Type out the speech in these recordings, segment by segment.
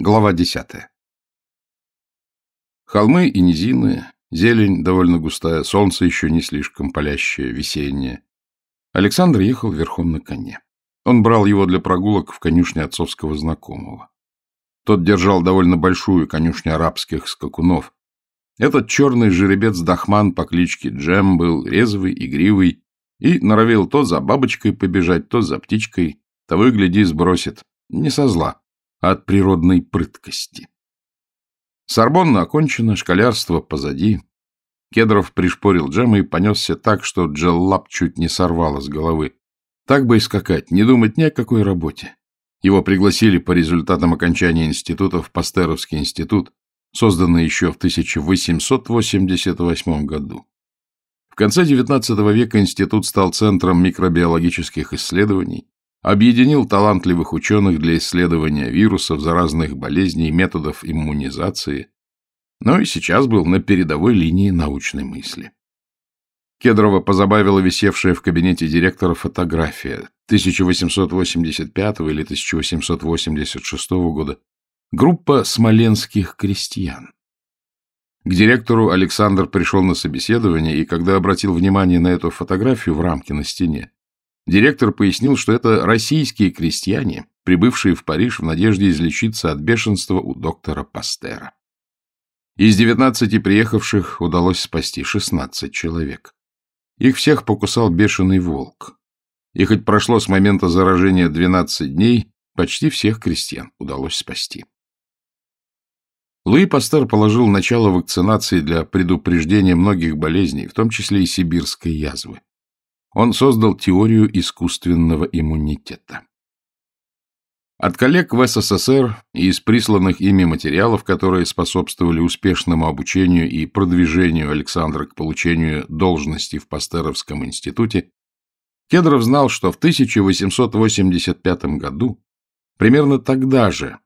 Глава десятая. Холмы и низины, зелень довольно густая, солнце еще не слишком палящее, весеннее. Александр ехал верхом на коне. Он брал его для прогулок в конюшне отцовского знакомого. Тот держал довольно большую конюшню арабских скакунов. Этот черный жеребец Дахман по кличке Джем был резвый, игривый и норовил то за бабочкой побежать, то за птичкой, того и сбросит. Не со зла от природной прыткости. Сорбонна окончена, школярство позади. Кедров пришпорил Джема и понесся так, что Джеллап чуть не сорвало с головы. Так бы и скакать, не думать ни о какой работе. Его пригласили по результатам окончания института в Пастеровский институт, созданный еще в 1888 году. В конце XIX века институт стал центром микробиологических исследований, объединил талантливых ученых для исследования вирусов, заразных болезней, методов иммунизации, но и сейчас был на передовой линии научной мысли. Кедрова позабавила висевшая в кабинете директора фотография 1885 или 1886 года группа смоленских крестьян. К директору Александр пришел на собеседование, и когда обратил внимание на эту фотографию в рамке на стене, Директор пояснил, что это российские крестьяне, прибывшие в Париж в надежде излечиться от бешенства у доктора Пастера. Из 19 приехавших удалось спасти 16 человек. Их всех покусал бешеный волк. И хоть прошло с момента заражения 12 дней, почти всех крестьян удалось спасти. Луи Пастер положил начало вакцинации для предупреждения многих болезней, в том числе и сибирской язвы. Он создал теорию искусственного иммунитета. От коллег в СССР и из присланных ими материалов, которые способствовали успешному обучению и продвижению Александра к получению должности в Пастеровском институте, Кедров знал, что в 1885 году, примерно тогда же,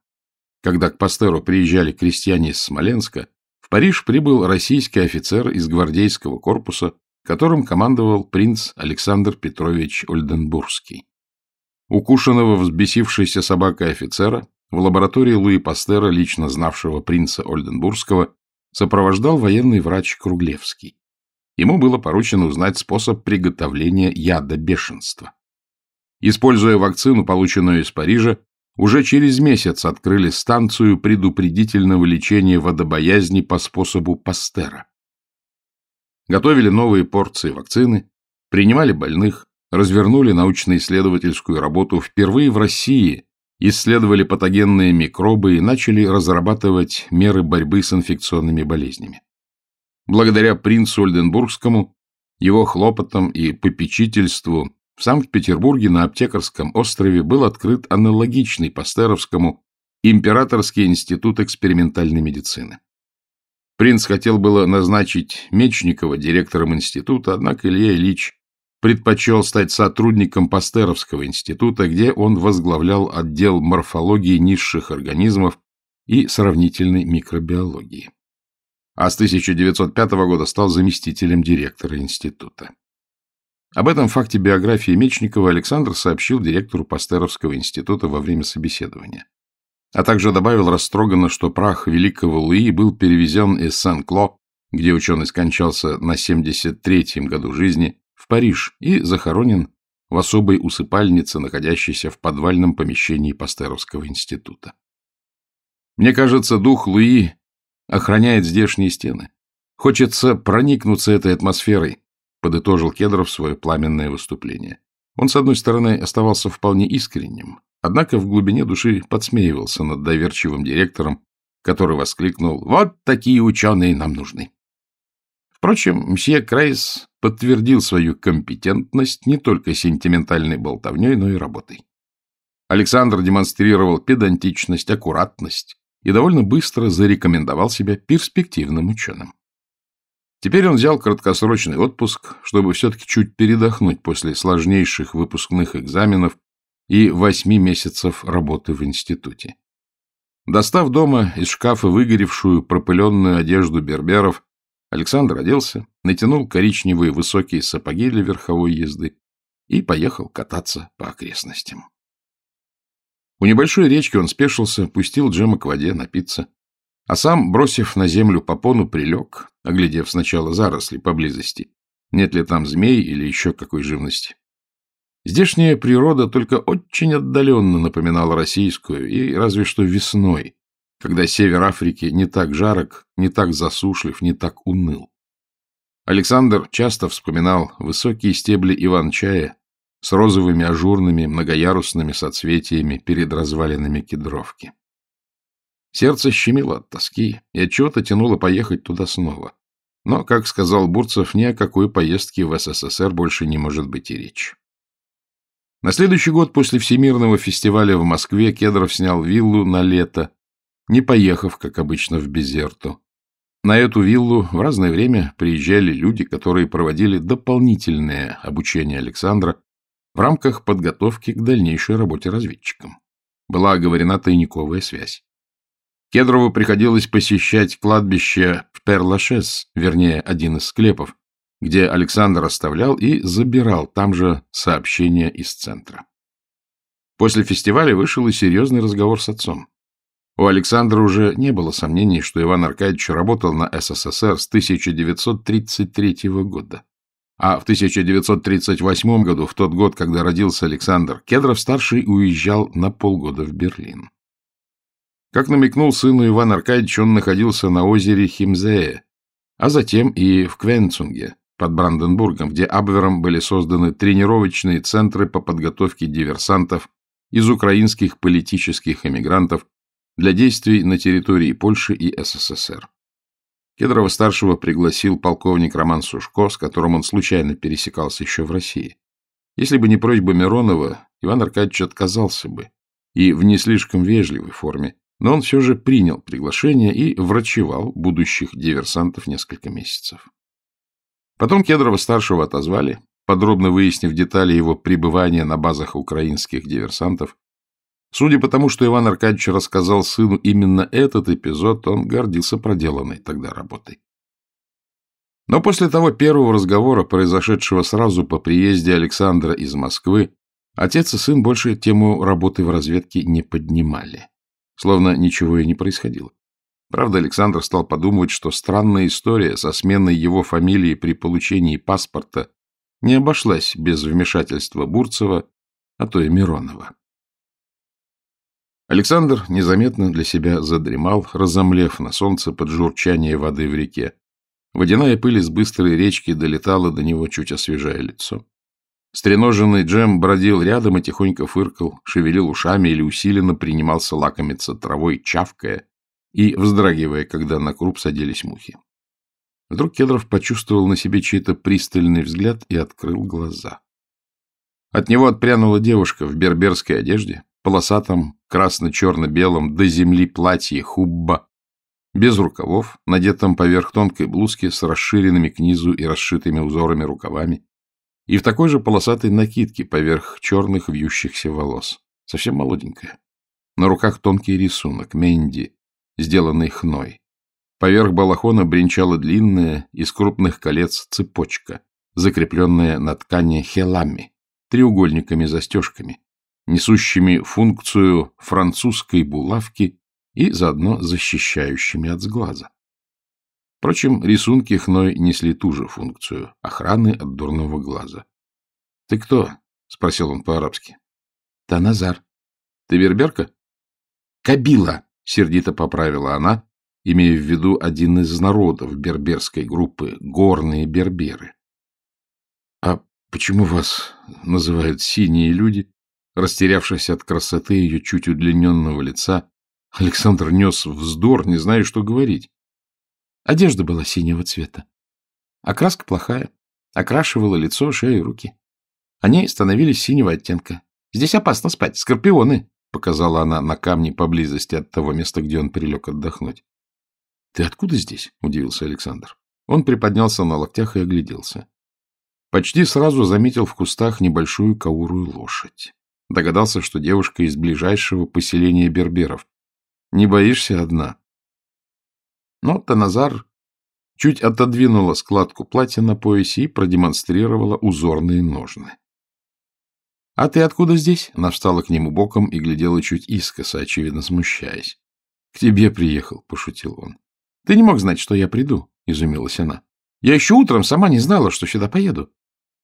когда к Пастеру приезжали крестьяне из Смоленска, в Париж прибыл российский офицер из гвардейского корпуса которым командовал принц Александр Петрович Ольденбургский. Укушенного взбесившейся собакой офицера в лаборатории Луи Пастера, лично знавшего принца Ольденбургского, сопровождал военный врач Круглевский. Ему было поручено узнать способ приготовления яда бешенства. Используя вакцину, полученную из Парижа, уже через месяц открыли станцию предупредительного лечения водобоязни по способу Пастера готовили новые порции вакцины, принимали больных, развернули научно-исследовательскую работу впервые в России, исследовали патогенные микробы и начали разрабатывать меры борьбы с инфекционными болезнями. Благодаря принцу Ольденбургскому, его хлопотам и попечительству в Санкт-Петербурге на Аптекарском острове был открыт аналогичный Пастеровскому Императорский институт экспериментальной медицины. Принц хотел было назначить Мечникова директором института, однако Илья Ильич предпочел стать сотрудником Пастеровского института, где он возглавлял отдел морфологии низших организмов и сравнительной микробиологии. А с 1905 года стал заместителем директора института. Об этом факте биографии Мечникова Александр сообщил директору Пастеровского института во время собеседования а также добавил растроганно, что прах великого Луи был перевезен из Сен-Кло, где ученый скончался на 73-м году жизни, в Париж и захоронен в особой усыпальнице, находящейся в подвальном помещении Пастеровского института. Мне кажется, дух Луи охраняет здешние стены. Хочется проникнуться этой атмосферой, подытожил Кедров свое пламенное выступление. Он, с одной стороны, оставался вполне искренним, Однако в глубине души подсмеивался над доверчивым директором, который воскликнул «Вот такие ученые нам нужны». Впрочем, мсье Крейс подтвердил свою компетентность не только сентиментальной болтовней, но и работой. Александр демонстрировал педантичность, аккуратность и довольно быстро зарекомендовал себя перспективным ученым. Теперь он взял краткосрочный отпуск, чтобы все-таки чуть передохнуть после сложнейших выпускных экзаменов и восьми месяцев работы в институте. Достав дома из шкафа выгоревшую пропыленную одежду берберов, Александр оделся, натянул коричневые высокие сапоги для верховой езды и поехал кататься по окрестностям. У небольшой речки он спешился, пустил Джема к воде напиться, а сам, бросив на землю попону, прилег, оглядев сначала заросли поблизости, нет ли там змей или еще какой живности. Здешняя природа только очень отдаленно напоминала российскую, и разве что весной, когда север Африки не так жарок, не так засушлив, не так уныл. Александр часто вспоминал высокие стебли иван-чая с розовыми ажурными многоярусными соцветиями перед развалинами кедровки. Сердце щемило от тоски и отчего-то тянуло поехать туда снова. Но, как сказал Бурцев, ни о какой поездке в СССР больше не может быть и речи. На следующий год после Всемирного фестиваля в Москве Кедров снял виллу на лето, не поехав, как обычно, в Безерту. На эту виллу в разное время приезжали люди, которые проводили дополнительное обучение Александра в рамках подготовки к дальнейшей работе разведчиком. Была оговорена тайниковая связь. Кедрову приходилось посещать кладбище в Перлашес, вернее, один из склепов, где Александр оставлял и забирал там же сообщения из центра. После фестиваля вышел и серьезный разговор с отцом. У Александра уже не было сомнений, что Иван Аркадьевич работал на СССР с 1933 года. А в 1938 году, в тот год, когда родился Александр, Кедров-старший уезжал на полгода в Берлин. Как намекнул сыну Иван Аркадьевич, он находился на озере Химзее, а затем и в Квенцунге, под Бранденбургом, где Абвером были созданы тренировочные центры по подготовке диверсантов из украинских политических эмигрантов для действий на территории Польши и СССР. Кедрова-старшего пригласил полковник Роман Сушко, с которым он случайно пересекался еще в России. Если бы не просьба Миронова, Иван Аркадьевич отказался бы, и в не слишком вежливой форме, но он все же принял приглашение и врачевал будущих диверсантов несколько месяцев. Потом Кедрова-старшего отозвали, подробно выяснив детали его пребывания на базах украинских диверсантов. Судя по тому, что Иван Аркадьевич рассказал сыну именно этот эпизод, он гордился проделанной тогда работой. Но после того первого разговора, произошедшего сразу по приезде Александра из Москвы, отец и сын больше тему работы в разведке не поднимали словно ничего и не происходило. Правда, Александр стал подумывать, что странная история со сменой его фамилии при получении паспорта не обошлась без вмешательства Бурцева, а то и Миронова. Александр незаметно для себя задремал, разомлев на солнце под журчание воды в реке. Водяная пыль из быстрой речки долетала до него, чуть освежая лицо. Стреноженный Джем бродил рядом и тихонько фыркал, шевелил ушами или усиленно принимался лакомиться травой, чавкая и вздрагивая, когда на круп садились мухи. Вдруг Кедров почувствовал на себе чей-то пристальный взгляд и открыл глаза. От него отпрянула девушка в берберской одежде, полосатом, красно-черно-белом, до земли платье хубба, без рукавов, надетом поверх тонкой блузки с расширенными к низу и расшитыми узорами рукавами, и в такой же полосатой накидке поверх черных вьющихся волос. Совсем молоденькая. На руках тонкий рисунок, менди, сделанный хной. Поверх балахона бренчала длинная, из крупных колец цепочка, закрепленная на ткани хелами, треугольниками-застежками, несущими функцию французской булавки и заодно защищающими от сглаза. Впрочем, рисунки Хной несли ту же функцию — охраны от дурного глаза. — Ты кто? — спросил он по-арабски. — Таназар. — Ты берберка? — Кабила, — сердито поправила она, имея в виду один из народов берберской группы — горные берберы. — А почему вас называют синие люди? Растерявшись от красоты ее чуть удлиненного лица, Александр нес вздор, не зная, что говорить. Одежда была синего цвета. Окраска плохая. Окрашивала лицо, шею и руки. Они становились синего оттенка. Здесь опасно спать. Скорпионы, — показала она на камни поблизости от того места, где он прилег отдохнуть. — Ты откуда здесь? — удивился Александр. Он приподнялся на локтях и огляделся. Почти сразу заметил в кустах небольшую каурую лошадь. Догадался, что девушка из ближайшего поселения берберов. — Не боишься одна? Но Таназар чуть отодвинула складку платья на поясе и продемонстрировала узорные ножны. А ты откуда здесь? Она встала к нему боком и глядела чуть искоса, очевидно смущаясь. — К тебе приехал, — пошутил он. — Ты не мог знать, что я приду, — изумилась она. — Я еще утром сама не знала, что сюда поеду.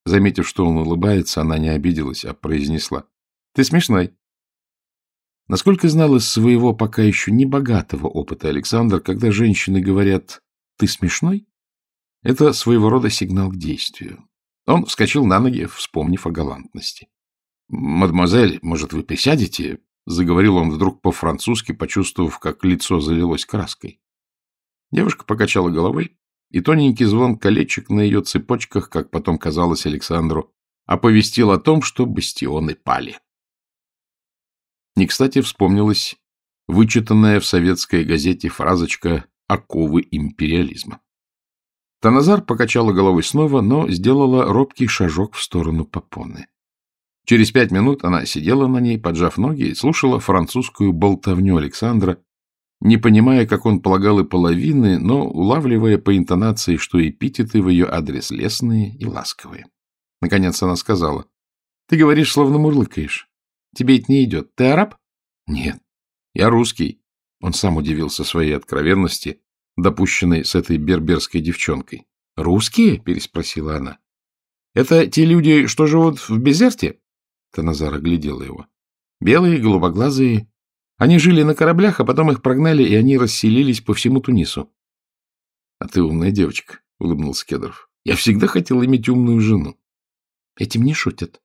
Заметив, что он улыбается, она не обиделась, а произнесла. — Ты смешной. Насколько знал из своего пока еще небогатого опыта Александр, когда женщины говорят «ты смешной», это своего рода сигнал к действию. Он вскочил на ноги, вспомнив о галантности. — Мадемуазель, может, вы присядете? — заговорил он вдруг по-французски, почувствовав, как лицо залилось краской. Девушка покачала головой, и тоненький звон колечек на ее цепочках, как потом казалось Александру, оповестил о том, что бастионы пали. Не кстати вспомнилась вычитанная в советской газете фразочка «Оковы империализма». Таназар покачала головой снова, но сделала робкий шажок в сторону попоны. Через пять минут она сидела на ней, поджав ноги, и слушала французскую болтовню Александра, не понимая, как он полагал и половины, но улавливая по интонации, что эпитеты в ее адрес лесные и ласковые. Наконец она сказала, — Ты говоришь, словно мурлыкаешь. Тебе это не идет. Ты араб? — Нет, я русский. Он сам удивился своей откровенности, допущенной с этой берберской девчонкой. — Русские? — переспросила она. — Это те люди, что живут в Безерте? Таназар оглядела его. — Белые, голубоглазые. Они жили на кораблях, а потом их прогнали, и они расселились по всему Тунису. — А ты умная девочка, — улыбнулся Кедров. — Я всегда хотел иметь умную жену. — Этим не шутят.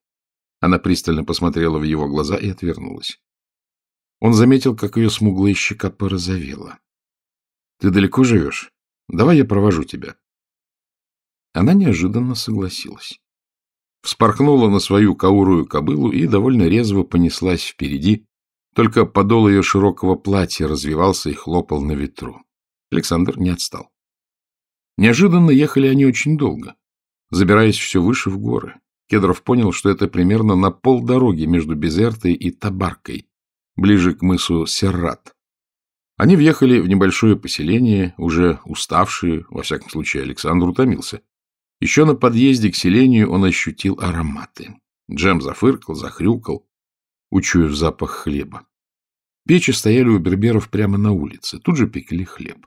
Она пристально посмотрела в его глаза и отвернулась. Он заметил, как ее смуглая щека порозовела. — Ты далеко живешь? Давай я провожу тебя. Она неожиданно согласилась. Вспорхнула на свою каурую кобылу и довольно резво понеслась впереди, только подол ее широкого платья развивался и хлопал на ветру. Александр не отстал. Неожиданно ехали они очень долго, забираясь все выше в горы. Кедров понял, что это примерно на полдороги между Безертой и Табаркой, ближе к мысу Серрат. Они въехали в небольшое поселение, уже уставшие, во всяком случае Александр утомился. Еще на подъезде к селению он ощутил ароматы. Джем зафыркал, захрюкал, учуяв запах хлеба. Печи стояли у берберов прямо на улице, тут же пекли хлеб.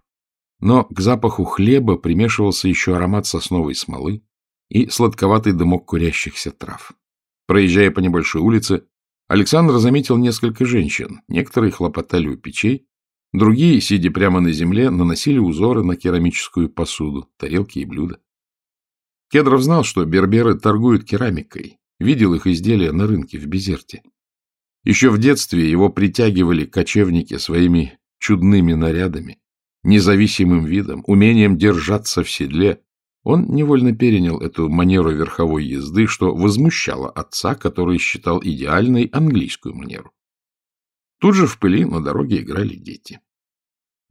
Но к запаху хлеба примешивался еще аромат сосновой смолы и сладковатый дымок курящихся трав. Проезжая по небольшой улице, Александр заметил несколько женщин. Некоторые хлопотали у печей, другие, сидя прямо на земле, наносили узоры на керамическую посуду, тарелки и блюда. Кедров знал, что берберы торгуют керамикой, видел их изделия на рынке в Безерте. Еще в детстве его притягивали кочевники своими чудными нарядами, независимым видом, умением держаться в седле. Он невольно перенял эту манеру верховой езды, что возмущало отца, который считал идеальной английскую манеру. Тут же в пыли на дороге играли дети.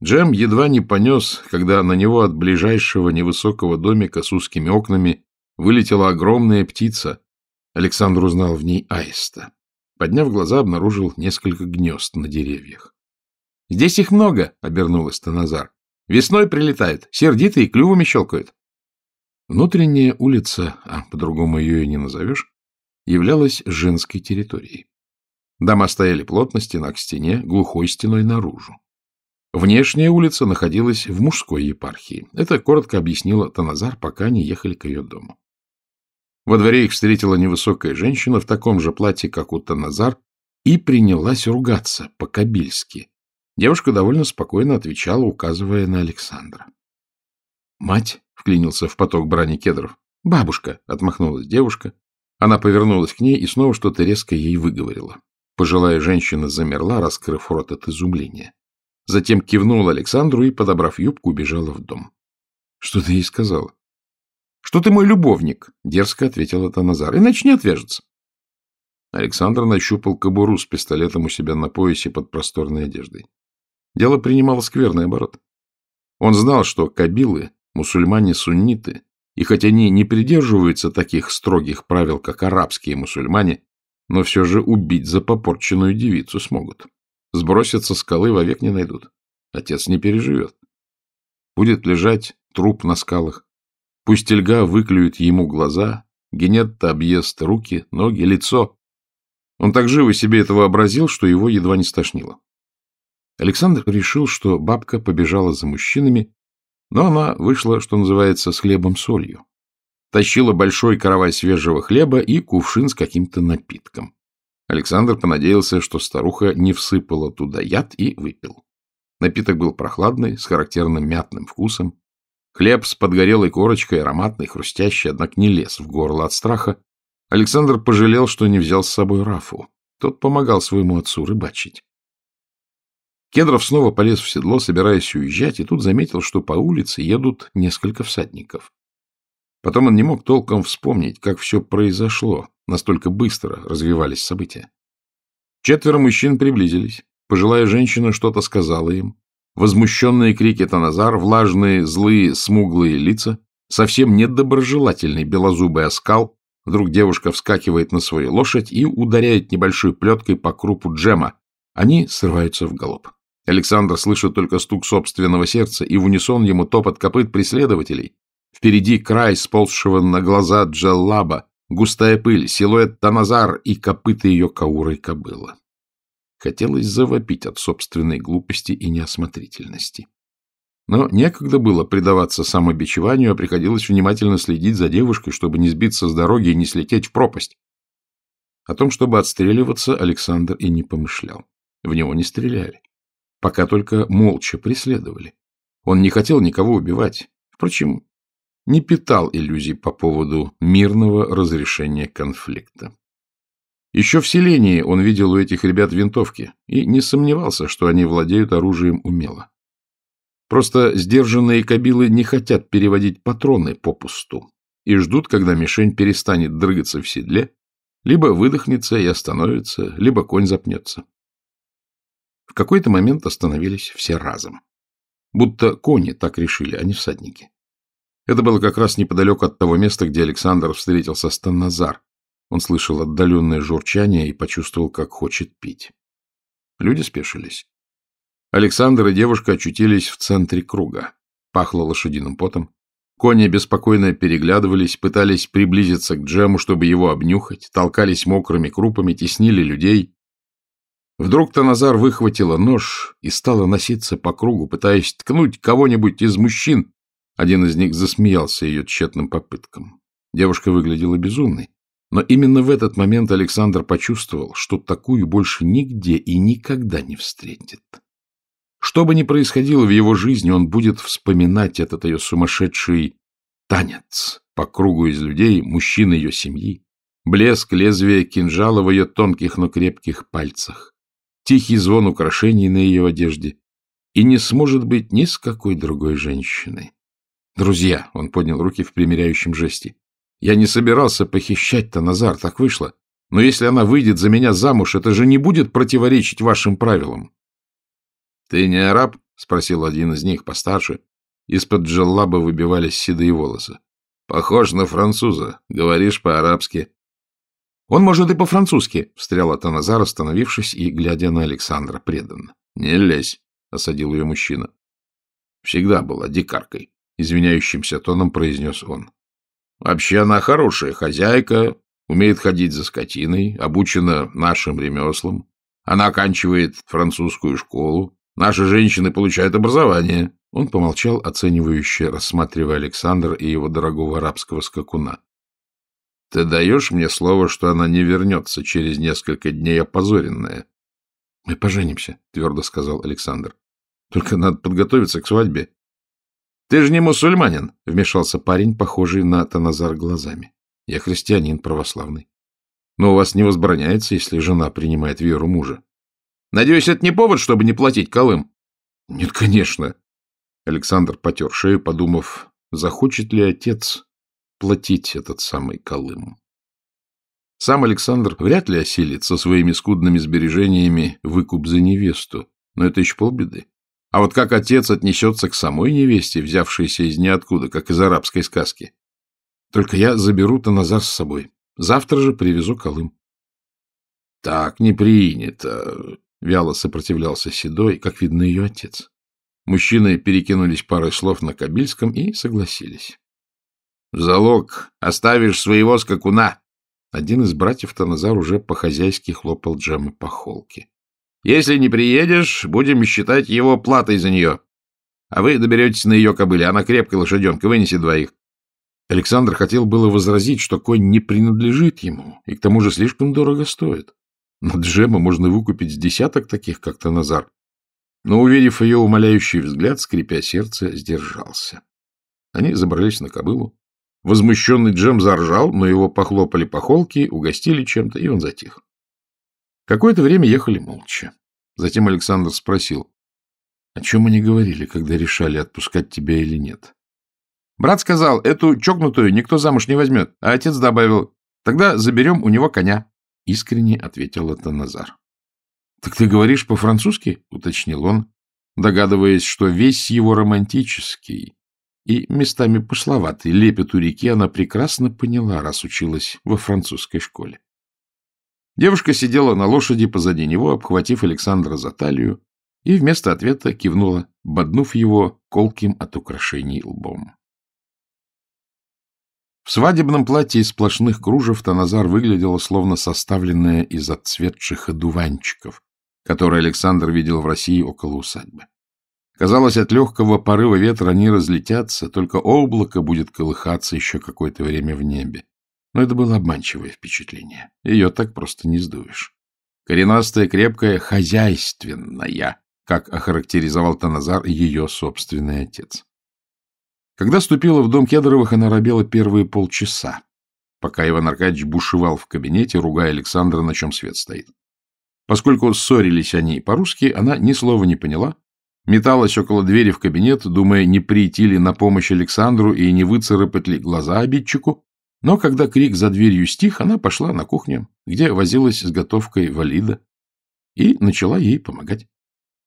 Джем едва не понес, когда на него от ближайшего невысокого домика с узкими окнами вылетела огромная птица. Александр узнал в ней аиста. Подняв глаза, обнаружил несколько гнезд на деревьях. — Здесь их много, — обернулась Таназар. — Весной прилетают, сердитые, клювами щелкают. Внутренняя улица, а по-другому ее и не назовешь, являлась женской территорией. Дома стояли плотно, стена к стене, глухой стеной наружу. Внешняя улица находилась в мужской епархии. Это коротко объяснила Таназар, пока не ехали к ее дому. Во дворе их встретила невысокая женщина в таком же платье, как у Таназар, и принялась ругаться по-кабильски. Девушка довольно спокойно отвечала, указывая на Александра. «Мать!» — вклинился в поток брани кедров. «Бабушка!» — отмахнулась девушка. Она повернулась к ней и снова что-то резко ей выговорила. Пожилая женщина замерла, раскрыв рот от изумления. Затем кивнула Александру и, подобрав юбку, убежала в дом. — Что ты ей сказала? — Что ты мой любовник, — дерзко ответила Таназар, — иначе не отвяжется. Александр нащупал кобуру с пистолетом у себя на поясе под просторной одеждой. Дело принимало скверный оборот. Он знал, что кабилы, мусульмане-сунниты, и хоть они не придерживаются таких строгих правил, как арабские мусульмане, но все же убить за попорченную девицу смогут. Сбросят со скалы, вовек не найдут. Отец не переживет. Будет лежать труп на скалах. Пусть тельга выклюет ему глаза, Генетта объест руки, ноги, лицо. Он так живо себе это вообразил, что его едва не стошнило. Александр решил, что бабка побежала за мужчинами, но она вышла, что называется, с хлебом-солью. Тащила большой каравай свежего хлеба и кувшин с каким-то напитком. Александр понадеялся, что старуха не всыпала туда яд и выпил. Напиток был прохладный, с характерным мятным вкусом. Хлеб с подгорелой корочкой, ароматный, хрустящий, однако не лез в горло от страха. Александр пожалел, что не взял с собой Рафу. Тот помогал своему отцу рыбачить. Кедров снова полез в седло, собираясь уезжать, и тут заметил, что по улице едут несколько всадников. Потом он не мог толком вспомнить, как все произошло, настолько быстро развивались события. Четверо мужчин приблизились. Пожилая женщина что-то сказала им. Возмущенные крики Таназар, влажные, злые, смуглые лица, совсем недоброжелательный белозубый оскал. Вдруг девушка вскакивает на свою лошадь и ударяет небольшой плеткой по крупу джема. Они срываются в галоп. Александр слышит только стук собственного сердца, и в унисон ему топот копыт преследователей. Впереди край сползшего на глаза Джеллаба, густая пыль, силуэт Таназар и копыта ее каурой кобыла. Хотелось завопить от собственной глупости и неосмотрительности. Но некогда было предаваться самобичеванию, а приходилось внимательно следить за девушкой, чтобы не сбиться с дороги и не слететь в пропасть. О том, чтобы отстреливаться, Александр и не помышлял. В него не стреляли пока только молча преследовали. Он не хотел никого убивать. Впрочем, не питал иллюзий по поводу мирного разрешения конфликта. Еще в селении он видел у этих ребят винтовки и не сомневался, что они владеют оружием умело. Просто сдержанные кабилы не хотят переводить патроны попусту и ждут, когда мишень перестанет дрыгаться в седле, либо выдохнется и остановится, либо конь запнется. В какой-то момент остановились все разом. Будто кони так решили, а не всадники. Это было как раз неподалеку от того места, где Александр встретился с Танназар. Он слышал отдаленное журчание и почувствовал, как хочет пить. Люди спешились. Александр и девушка очутились в центре круга. Пахло лошадиным потом. Кони беспокойно переглядывались, пытались приблизиться к Джему, чтобы его обнюхать, толкались мокрыми крупами, теснили людей. Вдруг Таназар выхватила нож и стала носиться по кругу, пытаясь ткнуть кого-нибудь из мужчин. Один из них засмеялся ее тщетным попыткам. Девушка выглядела безумной. Но именно в этот момент Александр почувствовал, что такую больше нигде и никогда не встретит. Что бы ни происходило в его жизни, он будет вспоминать этот ее сумасшедший танец по кругу из людей, мужчин ее семьи, блеск лезвия кинжала в ее тонких, но крепких пальцах тихий звон украшений на ее одежде, и не сможет быть ни с какой другой женщиной. Друзья, он поднял руки в примиряющем жесте. Я не собирался похищать-то Назар, так вышло. Но если она выйдет за меня замуж, это же не будет противоречить вашим правилам. — Ты не араб? — спросил один из них, постарше. Из-под джеллаба выбивались седые волосы. — Похож на француза. Говоришь по-арабски. Он может и по-французски, — встрял Атаназар, остановившись и глядя на Александра преданно. — Не лезь, — осадил ее мужчина. — Всегда была дикаркой, — извиняющимся тоном произнес он. — Вообще она хорошая хозяйка, умеет ходить за скотиной, обучена нашим ремеслам. Она оканчивает французскую школу. Наши женщины получают образование. Он помолчал, оценивающе рассматривая Александра и его дорогого арабского скакуна. Ты даешь мне слово, что она не вернется через несколько дней опозоренная? — Мы поженимся, — твердо сказал Александр. — Только надо подготовиться к свадьбе. — Ты же не мусульманин, — вмешался парень, похожий на Таназар глазами. — Я христианин православный. Но у вас не возбраняется, если жена принимает веру мужа. — Надеюсь, это не повод, чтобы не платить Колым? — Нет, конечно. Александр потер шею, подумав, захочет ли отец платить этот самый Колым. Сам Александр вряд ли осилит со своими скудными сбережениями выкуп за невесту, но это еще полбеды. А вот как отец отнесется к самой невесте, взявшейся из ниоткуда, как из арабской сказки? Только я заберу Таназар с собой. Завтра же привезу Колым. — Так не принято, — вяло сопротивлялся Седой, как видно, ее отец. Мужчины перекинулись парой слов на Кабильском и согласились. — В залог оставишь своего скакуна. Один из братьев Таназар уже по-хозяйски хлопал Джемы по холке. — Если не приедешь, будем считать его платой за нее. А вы доберетесь на ее кобыле. Она крепкая лошаденка, вынеси двоих. Александр хотел было возразить, что конь не принадлежит ему, и к тому же слишком дорого стоит. На Джема можно выкупить с десяток таких, как Таназар. Но, увидев ее умоляющий взгляд, скрипя сердце, сдержался. Они забрались на кобылу. Возмущенный Джем заржал, но его похлопали по холке, угостили чем-то, и он затих. Какое-то время ехали молча. Затем Александр спросил, о чем они говорили, когда решали, отпускать тебя или нет. Брат сказал, эту чокнутую никто замуж не возьмет, а отец добавил, тогда заберем у него коня. Искренне ответил это Назар. — Так ты говоришь по-французски? — уточнил он, догадываясь, что весь его романтический и местами пошловатый лепет у реки она прекрасно поняла, раз училась во французской школе. Девушка сидела на лошади позади него, обхватив Александра за талию, и вместо ответа кивнула, боднув его колким от украшений лбом. В свадебном платье из сплошных кружев Таназар выглядела словно составленная из отцветших одуванчиков, которые Александр видел в России около усадьбы. Казалось, от легкого порыва ветра они разлетятся, только облако будет колыхаться еще какое-то время в небе. Но это было обманчивое впечатление. Ее так просто не сдуешь. Коренастая, крепкая, хозяйственная, как охарактеризовал Таназар ее собственный отец. Когда ступила в дом Кедровых, она робела первые полчаса, пока Иван Аркадьевич бушевал в кабинете, ругая Александра, на чем свет стоит. Поскольку ссорились они по-русски, она ни слова не поняла, металась около двери в кабинет, думая, не прийти ли на помощь Александру и не выцарапать ли глаза обидчику, но когда крик за дверью стих, она пошла на кухню, где возилась с готовкой валида, и начала ей помогать.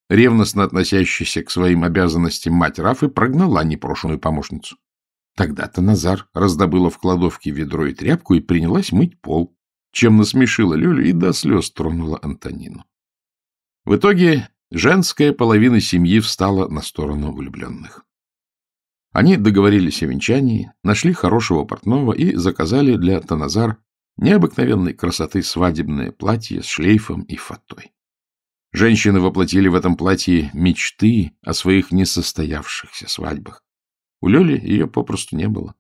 Ревностно относящаяся к своим обязанностям мать Рафы прогнала непрошенную помощницу. Тогда-то Назар раздобыла в кладовке ведро и тряпку и принялась мыть пол, чем насмешила Лёлю и до слез тронула Антонину. В итоге женская половина семьи встала на сторону влюбленных. Они договорились о венчании, нашли хорошего портного и заказали для Таназар необыкновенной красоты свадебное платье с шлейфом и фатой. Женщины воплотили в этом платье мечты о своих несостоявшихся свадьбах. У Лёли ее попросту не было.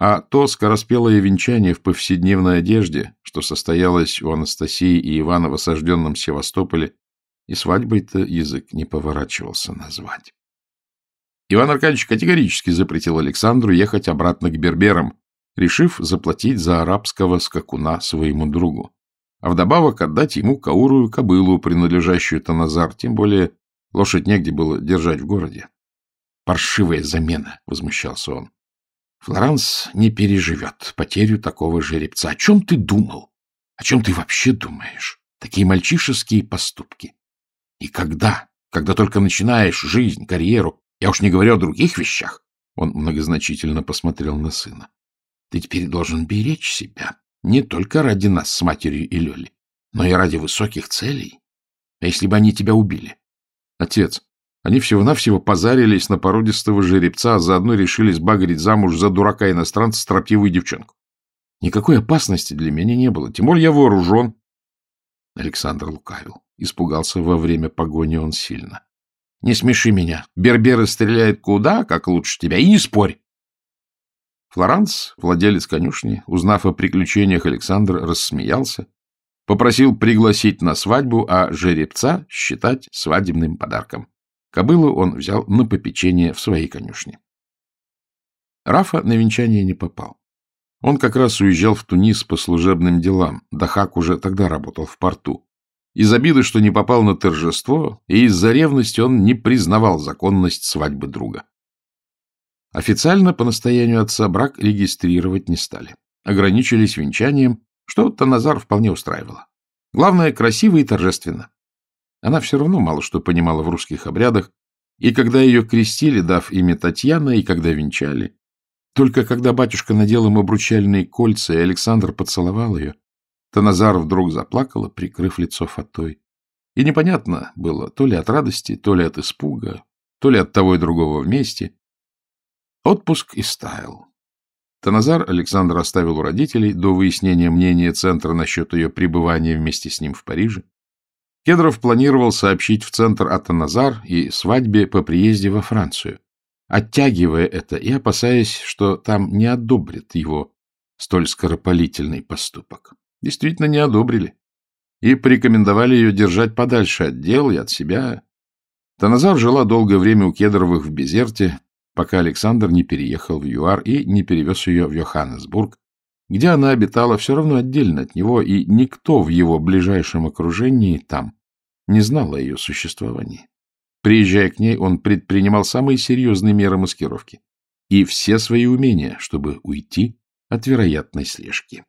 А то скороспелое венчание в повседневной одежде, что состоялось у Анастасии и Ивана в осажденном Севастополе, и свадьбой-то язык не поворачивался назвать. Иван Аркадьевич категорически запретил Александру ехать обратно к берберам, решив заплатить за арабского скакуна своему другу а вдобавок отдать ему каурую кобылу, принадлежащую Таназар, тем более лошадь негде было держать в городе. «Паршивая замена!» — возмущался он. «Флоранс не переживет потерю такого жеребца. О чем ты думал? О чем ты вообще думаешь? Такие мальчишеские поступки. И когда? Когда только начинаешь жизнь, карьеру, я уж не говорю о других вещах». Он многозначительно посмотрел на сына. «Ты теперь должен беречь себя, не только ради нас с матерью и Лёли, но и ради высоких целей. А если бы они тебя убили? Отец, они всего-навсего позарились на породистого жеребца, а заодно решили сбагрить замуж за дурака-иностранца строптивую девчонку. Никакой опасности для меня не было, тем более я вооружен. Александр лукавил. Испугался во время погони он сильно. — Не смеши меня. Берберы стреляют куда, как лучше тебя, и не спорь. Флоранс, владелец конюшни, узнав о приключениях Александра, рассмеялся, попросил пригласить на свадьбу, а жеребца считать свадебным подарком. Кобылу он взял на попечение в своей конюшне. Рафа на венчание не попал. Он как раз уезжал в Тунис по служебным делам, Дахак уже тогда работал в порту. Из обиды, что не попал на торжество, и из-за ревности он не признавал законность свадьбы друга. Официально по настоянию отца брак регистрировать не стали. Ограничились венчанием, что Таназар вполне устраивало. Главное, красиво и торжественно. Она все равно мало что понимала в русских обрядах, и когда ее крестили, дав имя Татьяна, и когда венчали, только когда батюшка надел им обручальные кольца, и Александр поцеловал ее, Таназар вдруг заплакала, прикрыв лицо фатой. И непонятно было, то ли от радости, то ли от испуга, то ли от того и другого вместе. Отпуск и стаял. Таназар Александр оставил у родителей до выяснения мнения Центра насчет ее пребывания вместе с ним в Париже. Кедров планировал сообщить в Центр о Таназар и свадьбе по приезде во Францию, оттягивая это и опасаясь, что там не одобрят его столь скоропалительный поступок. Действительно, не одобрили. И порекомендовали ее держать подальше от дел и от себя. Таназар жила долгое время у Кедровых в Безерте, пока Александр не переехал в ЮАР и не перевез ее в Йоханнесбург, где она обитала все равно отдельно от него, и никто в его ближайшем окружении там не знал о ее существовании. Приезжая к ней, он предпринимал самые серьезные меры маскировки и все свои умения, чтобы уйти от вероятной слежки.